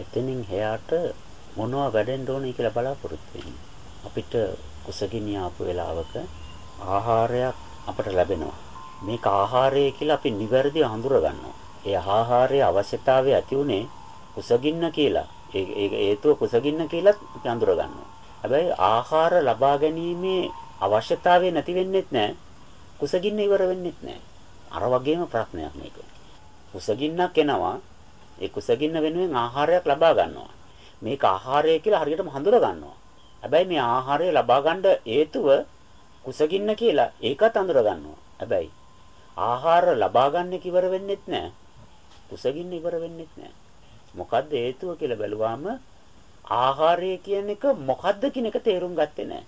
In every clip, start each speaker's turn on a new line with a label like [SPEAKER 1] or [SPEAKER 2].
[SPEAKER 1] එතනින් එහාට මොනවා වැඩෙන්න ඕනේ කියලා බලාපොරොත්තු වෙන්නේ. අපිට කුසගිනි ආපු වෙලාවක ආහාරයක් අපට ලැබෙනවා. මේක ආහාරය කියලා අපි නිවැරදිව හඳුර ගන්නවා. ඒ ආහාරයේ අවශ්‍යතාවය ඇති උනේ කුසගින්න කියලා. ඒ හේතුව කුසගින්න කියලා අපි හඳුර ගන්නවා. හැබැයි ආහාර ලබා ගැනීමේ අවශ්‍යතාවය නැති වෙන්නෙත් නැහැ. කුසගින්න ඉවර වෙන්නෙත් නැහැ. අර වගේම ප්‍රශ්නයක් මේක. කුසගින්නක් එනවා. ඒ කුසගින්න වෙනුවෙන් ආහාරයක් ලබා ගන්නවා. මේක ආහාරය කියලා හරියටම හඳුර ගන්නවා. හැබැයි මේ ආහාරය ලබා ගන්න හේතුව කුසගින්න කියලා ඒකත් හඳුර ගන්නවා. හැබැයි ආහාර ලබා ගන්න කිවර වෙන්නෙත් නැහැ. කුසගින්න ඉවර වෙන්නෙත් නැහැ. මොකද්ද හේතුව කියලා බැලුවාම ආහාරය කියන එක මොකද්ද කියන එක තේරුම් ගත්තේ නැහැ.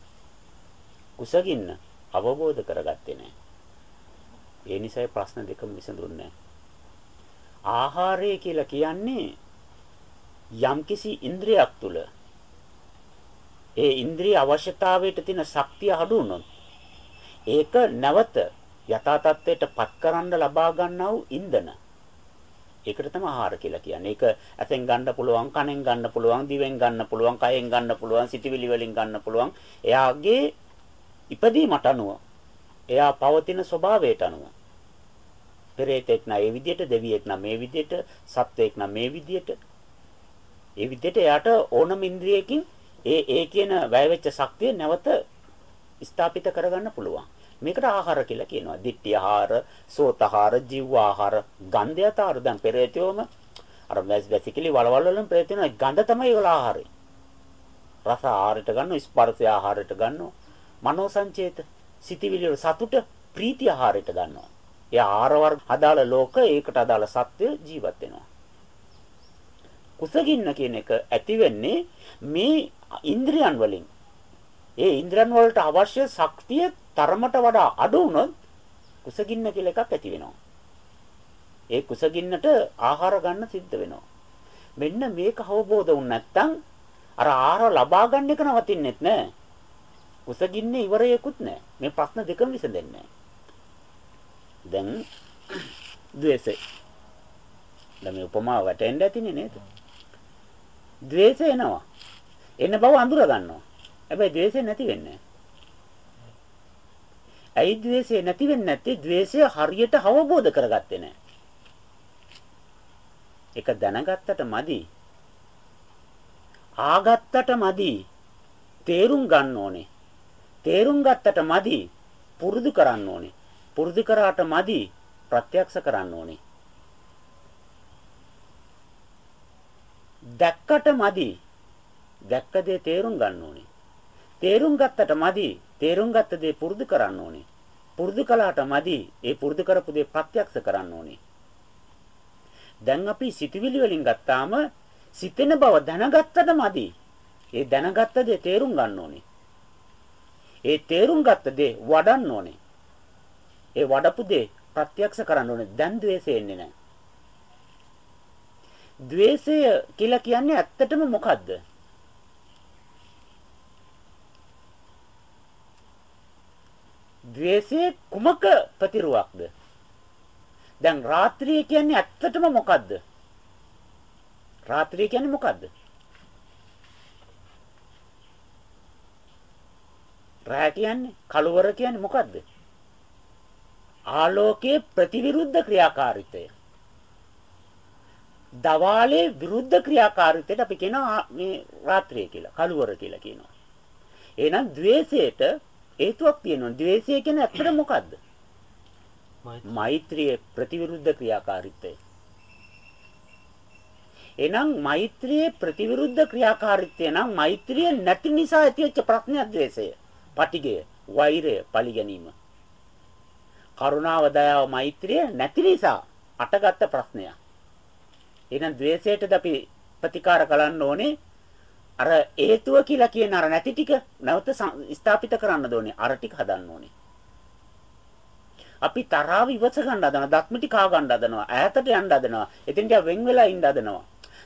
[SPEAKER 1] කුසගින්න අවබෝධ කරගත්තේ නැහැ. ඒ නිසායි ප්‍රශ්න දෙකම විසඳුන්නේ ආහාරය කියලා කියන්නේ යම්කිසි ඉන්ද්‍රියක් තුල ඒ ඉන්ද්‍රිය අවශ්‍යතාවයට තියෙන ශක්තිය අඩු වුණොත් ඒක නැවත යථා තත්ත්වයට පත් කරන්න ලබා ගන්නා වූ ඉන්ධන. ඒකට තමයි ආහාර කියලා කියන්නේ. ඒක ඇසෙන් ගන්න පුළුවන්, කනෙන් ගන්න පුළුවන්, දිවෙන් ගන්න පුළුවන්, කයෙන් ගන්න පුළුවන්, සිටිවිලි වලින් ගන්න පුළුවන්. එයාගේ ඉපදීමට අනුව එයා පවතින ස්වභාවයට අනුව පෙරේතෙක් නම් ඒ විදිහට දෙවියෙක් නම් මේ විදිහට සත්වයෙක් නම් මේ විදිහට ඒ විදිහට එයාට ඕනම ඉන්ද්‍රියකින් ඒ ඒ කියන වැය වෙච්ච ශක්තිය නැවත ස්ථාපිත කරගන්න පුළුවන්. මේකට ආහාර කියලා කියනවා. දිට්ඨි ආහාර, සෝත ආහාර, ජීව ආහාර, ගන්ධයත ආහාර. දැන් පෙරේතයෝම අර වැසිකිලි වලවල් වලින් පෙරේතන ගන්ධ තමයි ඒගොල්ල ආහාරය. රස ආහාරයට ගන්නවා, ස්පර්ශය ආහාරයට ගන්නවා. මනෝ සංචේත, සිතිවිලි සතුට, ප්‍රීති ආහාරයට ගන්නවා. ඒ ආහාර වර්ග අදාළ ලෝක ඒකට අදාළ සත්‍ය ජීවත් වෙනවා. කුසගින්න කියන එක ඇති වෙන්නේ මේ ඉන්ද්‍රියන් වලින්. ඒ ඉන්ද්‍රයන් වලට අවශ්‍ය ශක්තිය තරමට වඩා අඩු වුණොත් කුසගින්න කියලා එකක් ඇති වෙනවා. ඒ කුසගින්නට ආහාර ගන්න සිද්ධ වෙනවා. මෙන්න මේක අවබෝධ වුණ නැත්නම් අර ආහාර ලබා ගන්න එක නවතින්නෙත් නෑ. කුසගින්නේ ඉවරයකුත් නෑ. මේ ප්‍රශ්න දෙකම විසඳෙන්නේ නෑ. දැන් ද්වේෂය. දැන් මේ උපමාව වැටෙන්න ඇතිනේ නේද? ද්වේෂය එනවා. එන බව අඳුර ගන්නවා. හැබැයි ද්වේෂය නැති වෙන්නේ නැහැ. ඇයි ද්වේෂය නැති වෙන්නේ නැත්තේ? ද්වේෂය හරියට අවබෝධ කරගත්තේ නැහැ. ඒක දැනගත්තට මදි. ආගත්තට මදි. තේරුම් ගන්න ඕනේ. තේරුම් ගත්තට මදි. පුරුදු කරන්න ඕනේ. පුරුදු කරාට මදි. ප්‍රත්‍යක්ෂ කරන්න ඕනේ. දැක්කට මදි. දැක්ක දේ තේරුම් ගන්න ඕනේ. තේරුම් ගත්තට මදි. තේරුම් ගත්ත දේ පුරුදු කරන්න ඕනේ. පුරුදු කළාට මදි. ඒ පුරුදු කරපු දේ ප්‍රත්‍යක්ෂ කරන්න ඕනේ. දැන් අපි සිතවිලි වලින් ගත්තාම සිතෙන බව දැනගත්තට මදි. ඒ දැනගත්ත දේ තේරුම් ගන්න ඕනේ. ඒ තේරුම් ගත්ත දේ වඩන්න ඕනේ. ඒ වඩපු දේ ප්‍රත්‍යක්ෂ කරන්න ඕනේ. දැන් द्वේෂය එන්නේ නැහැ. द्वේෂය කියලා කියන්නේ ඇත්තටම මොකද්ද? द्वේෂයේ කුමක ප්‍රතිරුවක්ද? දැන් රාත්‍රිය කියන්නේ ඇත්තටම මොකද්ද? රාත්‍රිය කියන්නේ මොකද්ද? රාත්‍රිය කියන්නේ කලවර කියන්නේ මොකද්ද? ආලෝකයේ ප්‍රතිවිරුද්ධ ක්‍රියාකාරීත්වය. දවාලේ විරුද්ධ ක්‍රියාකාරීත්වයට අපි කියනවා මේ රාත්‍රිය කියලා, කළුවර කියලා කියනවා. එහෙනම් द्वේෂයට හේතුවක් තියෙනවා. ද්වේෂය කියන්නේ ඇත්තට මොකද්ද? මෛත්‍රියේ ප්‍රතිවිරුද්ධ ක්‍රියාකාරීත්වය. එහෙනම් මෛත්‍රියේ ප්‍රතිවිරුද්ධ ක්‍රියාකාරීත්වය නම් මෛත්‍රිය නැති නිසා ඇතිවෙච්ච ප්‍රශ්නයක් ද්වේෂය. පටිගය, වෛරය, පරිගැනීම. කරුණාව, දයාව, මෛත්‍රිය නැති නිසා අටගත්ත ප්‍රශ්නයක්. එහෙනම් ද්වේෂයටද අපි ප්‍රතිකාර කරන්න ඕනේ අර හේතුව කියලා කියන අර නැති ටික නැවත ස්ථාපිත කරන්න ඕනේ. අර ටික හදන්න ඕනේ. අපි තරාව ඉවස ගන්න හදනවා. දක්මිටි කා ගන්න හදනවා. ඈතට යන්න හදනවා. එතෙන්ට වෙන් වෙලා ඉන්න හදනවා.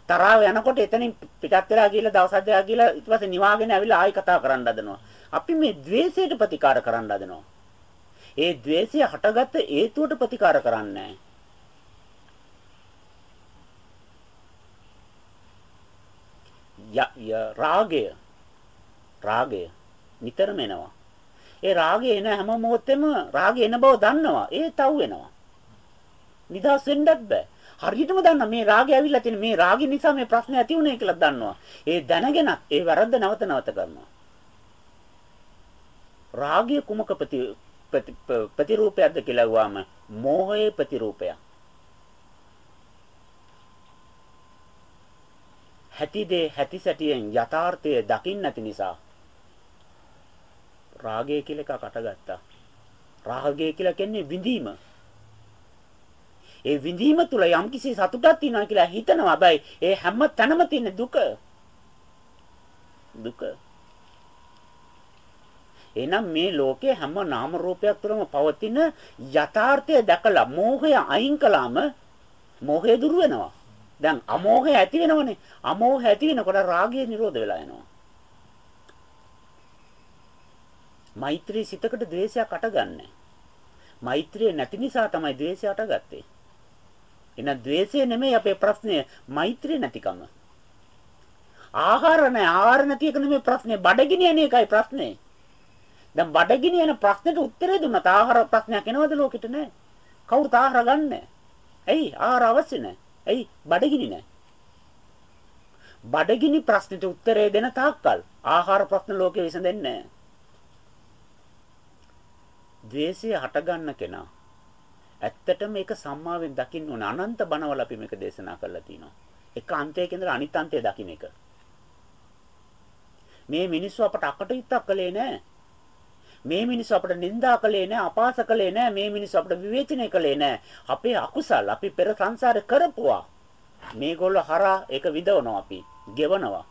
[SPEAKER 1] තරාව යනකොට එතනින් පිටත් වෙලා ගිහලා දවස් හදලා ගිහලා ඊට පස්සේ නිවාගෙන ඇවිල්ලා ආයි කතා කරන්න හදනවා. අපි මේ द्वේෂයට ප්‍රතිකාර කරන්න හදනවා. ඒ द्वේෂය හටගත්ත හේතුවට ප්‍රතිකාර කරන්නේ නැහැ. රාගය රාගය නිතරම එනවා. ඒ රාගය එන හැම මොහොතෙම රාගය එන බව දන්නවා. ඒ තව් වෙනවා. නිදහස් වෙන්නත් බෑ. හරියටම දන්නා මේ රාගය ඇවිල්ලා තියෙන මේ රාගය නිසා මේ ප්‍රශ්නේ ඇති වුණේ කියලා දන්නවා. ඒ දැනගෙන ඒ වැරද්ද නැවත නැවත කරනවා. රාගය කුමක ප්‍රතිරූපයක්ද කියලා වුවාම මෝහයේ ප්‍රතිරූපයක්. හැටිදේ හැටි සැටියෙන් යථාර්ථය දකින්න නැති නිසා රාගය කියලා එකක් අටගත්තා. රාගය කියලා කියන්නේ විඳීම. ඒ විඳීම තුල යම්කිසි සතුටක් තියෙනවා කියලා හිතනවා. හැබැයි ඒ හැම තැනම තියෙන දුක. දුක. එහෙනම් මේ ලෝකයේ හැම නාම රූපයක් තුළම පවතින යථාර්ථය දැකලා මෝහය අයින් කළාම මෝහය දුර වෙනවා. දැන් අමෝහය ඇති වෙනවනේ. අමෝහය ඇති වෙනකොට රාගය නිරෝධ වෙලා යනවා. මෛත්‍රී සිතකට ද්වේෂයක් අටගන්නේ. මෛත්‍රිය නැති නිසා තමයි ද්වේෂය අටගත්තේ. එහෙනම් ද්වේෂය නෙමෙයි අපේ ප්‍රශ්නය මෛත්‍රිය නැතිකම. ආහාර නැහැ ආහාර නැති එක නෙමෙයි ප්‍රශ්නේ බඩගිනි යන එකයි ප්‍රශ්නේ. දැන් බඩගිනි යන ප්‍රශ්නෙට උත්තරේ දුන්නත් ආහාර ප්‍රශ්නයක් එනවද ලෝකෙට නැහැ. කවුරුත් ආහාර ගන්නෑ. ඇයි ආහාර අවශ්‍ය නැහැ. ඇයි බඩගිනි නැහැ. බඩගිනි ප්‍රශ්නෙට උත්තරේ දෙන තාක්කල් ආහාර ප්‍රශ්න ලෝකෙ විසඳෙන්නේ නැහැ. ද්වේෂය හටගන්න කෙනා ඇත්තටම මේක සම්මාවෙන් දකින්න ඕන අනන්ත බණවල අපි මේක දේශනා කරලා තිනවා. එක අන්තයක ඉඳලා අනිත් අන්තය දකින්න එක. මේ මිනිස්සු අපට අකටයුත්තක් කළේ නැහැ. මේ මිනිස්සු අපට නිඳා කළේ නැහැ, අපාස කළේ නැහැ, මේ මිනිස්සු අපට විවේචනය කළේ නැහැ. අපේ අකුසල් අපි පෙර සංසාරේ කරපුවා. මේගොල්ලෝ හරහා ඒක විදවනවා අපි, ගෙවනවා.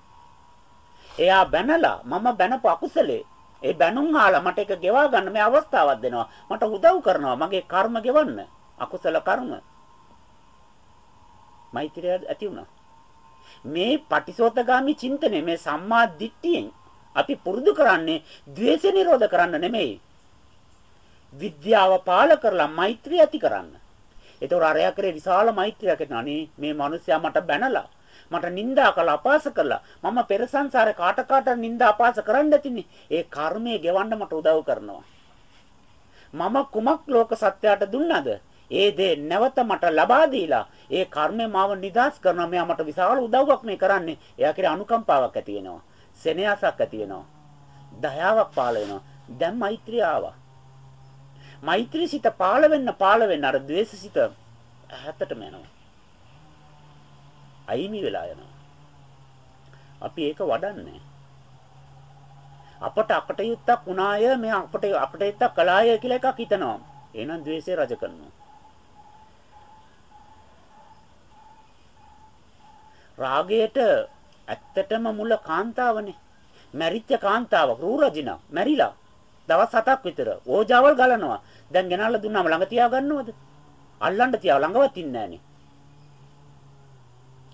[SPEAKER 1] එයා බැනලා මම බැනපු අකුසලේ ඒ බැනුම් ආලා මට ඒක ගෙවා ගන්න මේ අවස්ථාවක් දෙනවා. මට උදව් කරනවා මගේ කර්ම ගෙවන්න. අකුසල කර්ම. මෛත්‍රිය ඇති වුණා. මේ පටිසෝතගාමි චින්තනය මේ සම්මා දිට්ඨියෙන් අපි පුරුදු කරන්නේ ද්වේෂ නිරෝධ කරන්න නෙමෙයි. විද්‍යාව පාල කරලා මෛත්‍රිය ඇති කරන්න. ඒතොර අරයා කරේ විශාල මෛත්‍රියක් නනේ මේ මිනිස්සයා මට බැනලා මට නිନ୍ଦා කළා අපාස කළා. මම පෙර සංසාරේ කාට කාට නිନ୍ଦා අපාස කරන්න ඇතිනේ ඒ කර්මය ගෙවන්න මට උදව් කරනවා. මම කුමක් ලෝක සත්‍යයට දුන්නද? ඒ දේ නැවත මට ලබා දීලා ඒ කර්මය මාව නිදාස් කරනවා. මෙයා මට විශාල උදව්වක් මේ කරන්නේ. එයා කෙරේ අනුකම්පාවක් ඇති වෙනවා. සෙනෙහසක් ඇති වෙනවා. දයාවක් පාල වෙනවා. දැන් මෛත්‍රිය ආවා. මෛත්‍රී සිත පාල වෙන්න පාල වෙන්න අර ද්වේෂ සිත හැතටම යනවා. අයිමි වෙලා යනවා. අපි ඒක වඩන්නේ අපට අපටයුත්තක් වුණාය මේ අපට අපටයුත්තක් කළාය කියලා එකක් හිතනවා. එහෙනම් द्वේෂය රජ කරනවා. රාගයට ඇත්තටම මුල කාන්තාවනේ. මැරිච්ච කාන්තාවක් රූරජිනා මැරිලා. දවස් 7ක් විතර ඕජාවල් ගලනවා. දැන් ගෙනල්ලා දුන්නාම ළඟ තියා ගන්නවද? අල්ලන්න තියාව ළඟවත් ඉන්නේ නැහනේ.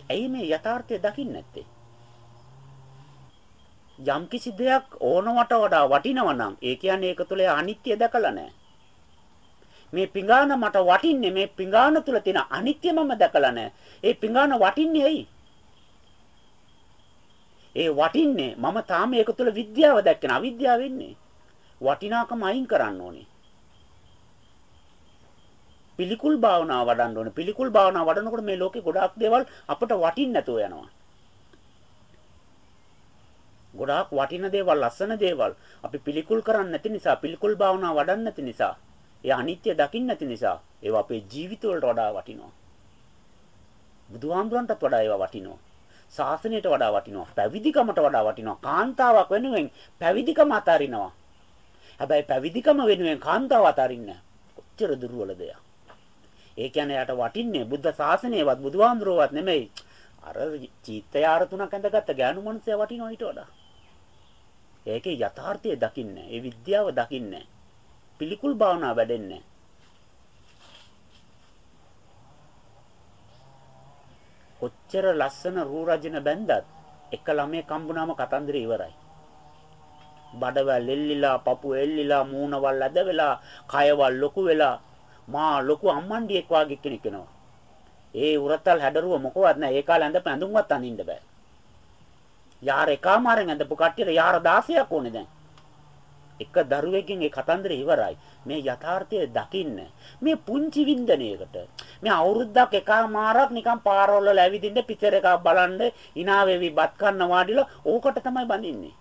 [SPEAKER 1] ඇයි මේ යථාර්ථය දකින්නේ නැත්තේ? යම් කිසි දෙයක් ඕනවට වඩා වටිනවා නම් ඒ කියන්නේ ඒක තුළ අනිත්‍ය දැකලා නැහැ. මේ පිඟාන මට වටින්නේ මේ පිඟාන තුල තියෙන අනිත්‍ය මම දැකලා නැහැ. ඒ පිඟාන වටින්නේ ඇයි? ඒ වටින්නේ මම තාම ඒක තුල විද්‍යාව දැක්කන අවිද්‍යාව වෙන්නේ. වටිනාකම අයින් කරන්න ඕනේ. පිළිකුල් භාවනාව වඩන්න ඕනේ. පිළිකුල් භාවනාව වඩනකොට මේ ලෝකේ ගොඩාක් දේවල් අපට වටින්න නැතුව යනවා. ගොඩාක් වටින දේවල්, ලස්සන දේවල් අපි පිළිකුල් කරන්නේ නැති නිසා, පිළිකුල් භාවනාව වඩන්නේ නැති නිසා, ඒ අනිත්‍ය දකින්න නැති නිසා ඒවා අපේ ජීවිත වලට වඩා වටිනවා. බුදුහාමුදුරන්ටත් වඩා ඒවා වටිනවා. ශාසනයට වඩා වටිනවා. පැවිදිකමට වඩා වටිනවා. කාන්තාවක් වෙනුවෙන් පැවිදිකම අතාරිනවා. හැබැයි පැවිදිකම වෙනුවෙන් කාන්තාව අතාරින්න කොච්චර දුර්වලද යා. ඒ කියන්නේ යාට වටින්නේ බුද්ධ ශාසනයවත් බුදුහාමුදුරුවවත් නෙමෙයි. අර චීත්තයාර තුනක් ඇඳගත්ත ගෑනු මනුස්සයා වටිනවා ඊට වඩා. ඒකේ යථාර්ථය දකින්නේ ඒ විද්‍යාව දකින්නේ පිළිකුල් භාවනා වැඩෙන්නේ කොච්චර ලස්සන රූ රජින බැන්දත් එක ළමයේ කම්බුනාම කතන්දරේ ඉවරයි. බඩවැල් එල්ලිලා, පපු එල්ලිලා, මූණවල් ඇද වෙලා, කයවල් ලොකු වෙලා මා ලොකු අම්මණ්ඩියෙක් වාගේ කෙනෙක් වෙනවා. ඒ උරතල් හැඩරුව මොකවත් නැහැ. ඒ කාලේ ඇඳ පැඳුම්වත් අඳින්න බෑ. යාර එකමාරෙන් ඇඳපු කට්ටියට යාර 16ක් ඕනේ දැන්. එක දරුවෙක්ගෙන් ඒ කතන්දරය ඉවරයි. මේ යථාර්ථය දකින්න. මේ පුංචි වින්දනයකට මේ අවුරුද්දක් එකමාරක් නිකන් පාරවල වල ඇවිදින්න පිටර එකක් බලන්න hina වෙවි බත් කන්න වාඩිලා ඕකට තමයි බඳින්නේ.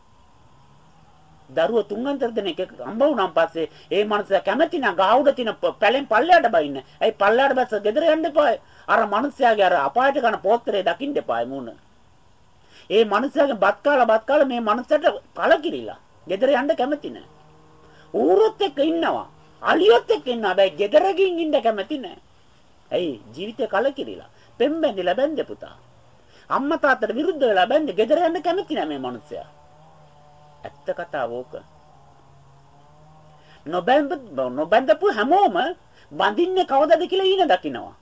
[SPEAKER 1] දරුවෝ තුන්වන්තර දෙනෙක් හම්බ වුණාන් පස්සේ ඒ මනුස්සයා කැමති නම් ගහුඩ තින පැලෙන් පල්ලයට බයින්න. ඇයි පල්ලයට බැස්ස ගෙදර යන්න එපා. අර මනුස්සයාගේ අර අපායට කන පෝස්තරේ දකින්න එපා මුණ. ඒ මනුස්සයාගේ බත් කාලා බත් කාලා මේ මනුස්සයට කලකිරිලා. ගෙදර යන්න කැමති නැහැ. ඌරොත් එක්ක ඉන්නවා. අලියොත් එක්ක ඉන්නවා. හැබැයි ගෙදරකින් ඉන්න කැමති නැහැ. ඇයි ජීවිතේ කලකිරිලා. පෙම්බැඳිලා බැන්දේ පුතා. අම්මා තාත්තට විරුද්ධ වෙලා බැන්දේ ගෙදර යන්න කැමති නැහැ මේ මනුස්සයා. ඇත්ත කතාව ඕක. නොබැඳ නොබැඳපු හැමෝම බඳින්නේ කවදද කියලා ඊන දකින්නවා.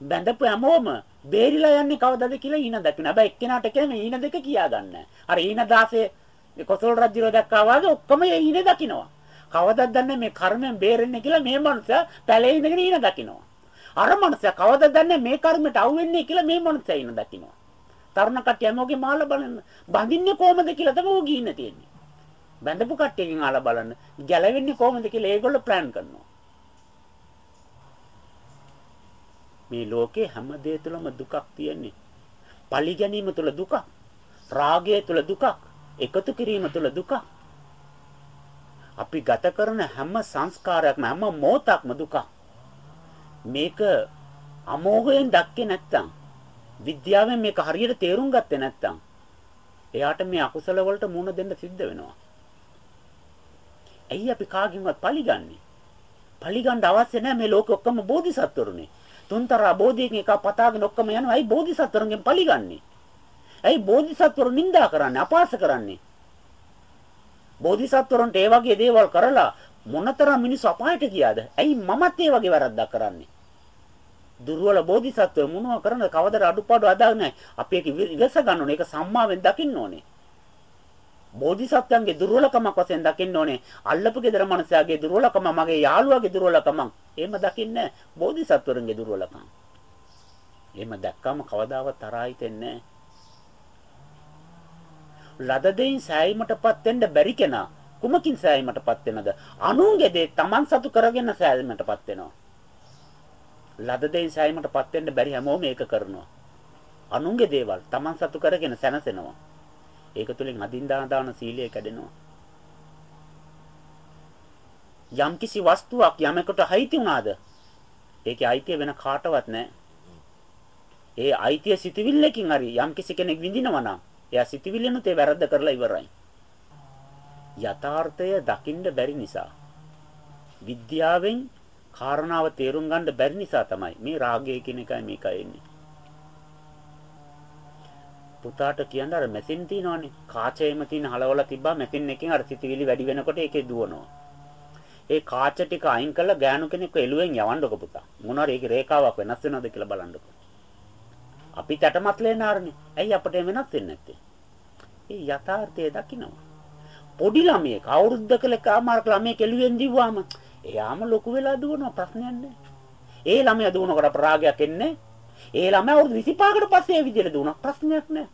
[SPEAKER 1] බැඳපු හැමෝම බේරිලා යන්නේ කවදද කියලා ඊන දකින්න. හැබැයි එක්කෙනාට කියන්නේ ඊන දෙක කියාගන්න. අර ඊන 16 කොසල් රජුර දැක්කා වගේ ඔක්කොම ඊන දකින්නවා. කවදද දන්නේ මේ කර්මයෙන් බේරෙන්නේ කියලා මේ මනුස්සයා පැලේ ඉඳගෙන ඊන දකින්නවා. අර මනුස්සයා කවදද දන්නේ මේ කර්මයට අවු වෙන්නේ කියලා මේ මනුස්සයා ඊන දකින්නවා. තරුණ කට්ටිය හැමෝගේ මාළ බලන්න. බඳින්නේ කොහමද කියලා තමයි ඕක ඉන්න තියෙන්නේ. බැඳපු කට්ටියකින් අහලා බලන්න ගැලවෙන්නේ කොහොමද කියලා ඒගොල්ලෝ ප්ලෑන් කරනවා. මේ ලෝකේ හැම දෙය තුළම දුකක් තියෙන්නේ. පලි ගැනීම තුළ දුකක්. රාගය තුළ දුකක්. එකතු කිරීම තුළ දුකක්. අපි ගත කරන හැම සංස්කාරයක්ම හැම මොහොතක්ම දුකක්. මේක අමෝහයෙන් දැක්කේ නැත්තම් විද්‍යාවෙන් මේක හරියට තේරුම් ගත්තේ නැත්තම් එයාට මේ අකුසල වලට මුහුණ දෙන්න සිද්ධ වෙනවා. ඇයි අපි කාගෙන්වත් පලිගන්නේ? පලිගන්න අවශ්‍ය නැහැ මේ ලෝකෙ ඔක්කොම බෝධිසත්වරුනේ. තුන්තරා බෝධියකින් එක පතාගෙන ඔක්කොම යනවා. ඇයි බෝධිසත්වරුන්ගෙන් පලිගන්නේ? ඇයි බෝධිසත්වරු නිඳා කරන්නේ? අපාස කරන්නේ? බෝධිසත්වරුන්ට ඒ වගේ දේවල් කරලා මොනතරම් මිනිස්සු අපායට ගියාද? ඇයි මමත් ඒ වගේ වැරද්දක් කරන්නේ? දුර්වල බෝධිසත්වය මොනවා කරනද කවදද අඩුපාඩු අදාගෙන අපි ඒක ඉවස ගන්න ඕනේ ඒක සම්මාවෙන් දකින්න ඕනේ බෝධිසත්වයන්ගේ දුර්වලකමක් වශයෙන් දකින්න ඕනේ. අල්ලපු gedara මනසයාගේ දුර්වලකම මගේ යාළුවාගේ දුර්වලකම. එහෙම දකින්නේ බෝධිසත්වරුන්ගේ දුර්වලකම. එහෙම දැක්කම කවදාවත් තරහා හිතෙන්නේ ලද දෙයින් සෑයීමටපත් වෙන්න බැරි කෙනා කුමකින් සෑයීමටපත් වෙනද? අනුන්ගේ දේ Taman සතු කරගෙන සෑයීමටපත් වෙනවා. ලද දෙයින් සෑයීමටපත් වෙන්න බැරි හැමෝම ඒක කරනවා. අනුන්ගේ දේවල් Taman සතු කරගෙන සැනසෙනවා. ඒක තුලින් අදින්දා දාන සීලය කැඩෙනවා. යම්කිසි වස්තුවක් යමකට අයිති වුණාද? ඒකේ අයිතිය වෙන කාටවත් නැහැ. ඒ අයිතිය සිතවිල්ලකින් හරි යම්කිසි කෙනෙක් විඳිනවා නම් එයා සිතවිල්ලෙනුත් ඒ වැරද්ද කරලා ඉවරයි. යථාර්ථය දකින්න බැරි නිසා විද්‍යාවෙන් කාරණාව තේරුම් ගන්න බැරි නිසා තමයි මේ රාගය කියන එකයි මේකයි එන්නේ. පුතාට කියන්න අර මැෂින් තියෙනවනේ කාචයේම තියෙන හලවල තිබ්බා මැෂින් එකෙන් අර සිතිවිලි වැඩි වෙනකොට ඒකේ දුවනවා. ඒ කාච ටික අයින් කරලා ගෑනු කෙනෙක් එළුවෙන් යවන්නකො පුතා. මොනවාරි ඒකේ රේඛාවක් වෙනස් වෙනවද කියලා බලන්නකො. අපි තටමත් ලේනාරනේ. ඇයි අපිට වෙනස් වෙන්නේ නැත්තේ? ඒ යථාර්ථය දකින්නවා. පොඩි ළමයෙක් අවුරුද්දක ලකාමාරක ළමයෙක් එළුවෙන් දිව්වාම එයාම ලොකු වෙලා දුවනවා ප්‍රශ්නයක් නැහැ. ඒ ළමයා දුවනකොට ප්‍රාගයක් එන්නේ ඒ ළමයා අවුරුදු 25කට පස්සේ ඒ විදිහට දුණා ප්‍රශ්නයක් නෑ.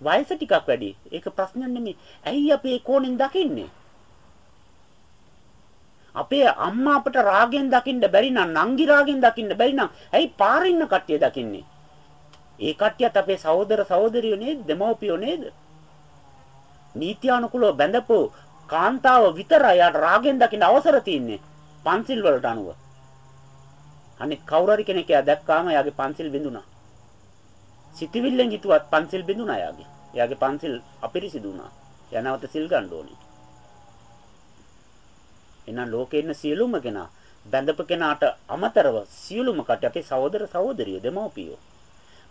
[SPEAKER 1] වයස ටිකක් වැඩි. ඒක ප්‍රශ්නයක් නෙමෙයි. ඇයි අපි ඒ කෝණෙන් දකින්නේ? අපේ අම්මා අපට රාගෙන් දකින්න බැරි නම් නංගි රාගෙන් දකින්න බැරි නම් ඇයි පාරේ ඉන්න කට්ටිය දකින්නේ? ඒ කට්ටියත් අපේ සහෝදර සහෝදරියෝ නේද? දෙමව්පියෝ නේද? නීත්‍යානුකූලව බැඳපු කාන්තාව විතරයි යාට රාගෙන් දකින්න අවසර තියෙන්නේ. පන්සිල් වලට අනුව. අනිත් කවුරු හරි කෙනෙක් එයා දැක්කාම එයාගේ පන්සිල් බිඳුණා. සිතවිල්ලෙන් හිතුවත් පන්සිල් බිඳුණා එයාගේ. එයාගේ පන්සිල් අපිරිසිදු වුණා. එයා නැවත සිල් ගන්න ඕනේ. එහෙනම් ලෝකේ ඉන්න සියලුම කෙනා බැඳපු කෙනාට අමතරව සියලුම කට අපේ සහෝදර සහෝදරියෝ දෙමව්පියෝ.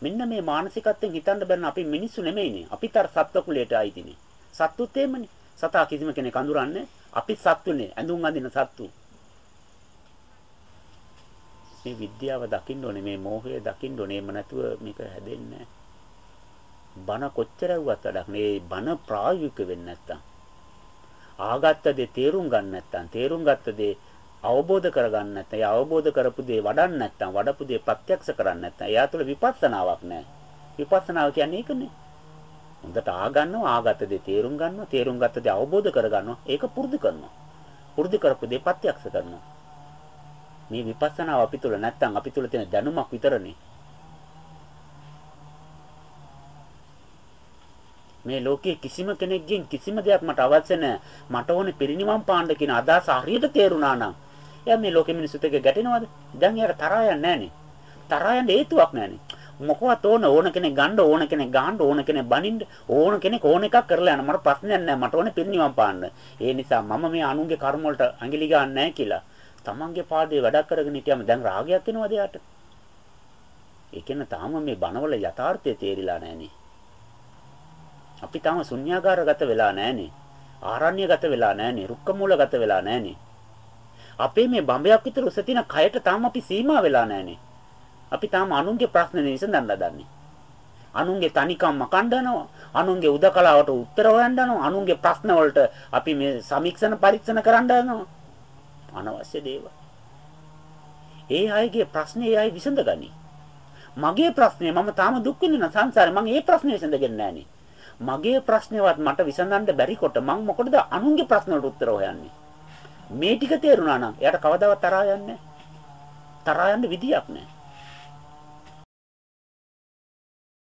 [SPEAKER 1] මෙන්න මේ මානසිකත්වයෙන් හිතන්න බැරන අපි මිනිස්සු නෙමෙයිනේ. අපිත් අර සත්ත්ව කුලයට අයිතිනේ. සත්තුත් එහෙමනේ. සතා කිසිම කෙනෙක් අඳුරන්නේ අපි සත්තුනේ. ඇඳුම් අඳින සත්තු. මේ විද්‍යාව දකින්න ඕනේ මේ මෝහය දකින්න ඕනේ එහෙම නැතුව මේක හැදෙන්නේ බන කොච්චර වුවත් වැඩක් මේ බන ප්‍රායෝගික වෙන්නේ නැත්තම් ආගත්ත දේ තේරුම් ගන්න නැත්තම් තේරුම් ගත්ත දේ අවබෝධ කරගන්න නැත්නම් ඒ අවබෝධ කරපු දේ වඩන්න නැත්නම් වඩපු දේ ප්‍රත්‍යක්ෂ කරන්න නැත්නම් එයා තුළ විපස්සනාවක් නැහැ. විපස්සනාව කියන්නේ ඒකනේ. හොඳට ආගන්නවා ආගත දේ තේරුම් ගන්නවා තේරුම් ගත්ත දේ අවබෝධ කරගන්නවා ඒක පුරුදු කරනවා පුරුදු කරපු දේ ප්‍රත්‍යක්ෂ කරනවා මේ විපස්සනාව අපි තුල නැත්තම් අපි තුල තියෙන දැනුමක් විතරනේ මේ ලෝකයේ කිසිම කෙනෙක්ගෙන් කිසිම දෙයක් මට අවශ්‍ය නැහැ. මට ඕනේ පිරිනිවන් පාන්න කියන අදහස හරියට තේරුණා නම් එයා මේ ලෝකෙ මිනිස්සුත් එක්ක ගැටෙනවද? දැන් එයාට තරහා යන්නේ නැහනේ. තරහා යන්න හේතුවක් නැහනේ. මොකවත් ඕන ඕන කෙනෙක් ගන්න ඕන කෙනෙක් ගන්න ඕන කෙනෙක් බනින්න ඕන කෙනෙක් ඕන එකක් කරලා යන මට ප්‍රශ්නයක් නැහැ මට ඕනේ පිරිනිවන් පාන්න ඒ නිසා මම මේ අනුන්ගේ කර්ම වලට ඇඟිලි ගන්න නැහැ කියලා තමන්ගේ පාදේ වැඩක් කරගෙන හිටියම දැන් රාගයක් එනවද යාට ඒ කියන්නේ තාම මේ බනවල යථාර්ථය තේරිලා නැහනේ අපි තාම ශුන්‍යාකාරගත වෙලා නැහනේ. ආරණ්‍යගත වෙලා නැහනේ. රුක්ක මූලගත වෙලා නැහනේ. අපේ මේ බඹයක් විතර උස තියෙන කයට තාම අපි සීමා වෙලා නැහනේ. අපි තාම අනුන්ගේ ප්‍රශ්න විසඳන්න දන්නේ. අනුන්ගේ තනිකම් මකණ්ඩනවා. අනුන්ගේ උදකලාවට උත්තර හොයන්න යනවා. අනුන්ගේ ප්‍රශ්න වලට අපි මේ සමීක්ෂණ පරීක්ෂණ කරන්න යනවා. අනවශ්‍ය දේවල්. ඒ අයගේ ප්‍රශ්නේ ඒ අය විසඳගනි. මගේ ප්‍රශ්නේ මම තාම දුක් විඳින සංසාරේ මම ඒ ප්‍රශ්නේ විසඳගෙන නැහනේ. මගේ ප්‍රශ්නේවත් මට විසඳන්න බැරි කොට මම මොකටද අනුන්ගේ ප්‍රශ්න වලට උත්තර හොයන්නේ? මේ ටික තේරුණා නම් එයාට කවදාවත් තරහා යන්නේ නැහැ. තරහා යන්න විදියක් නැහැ.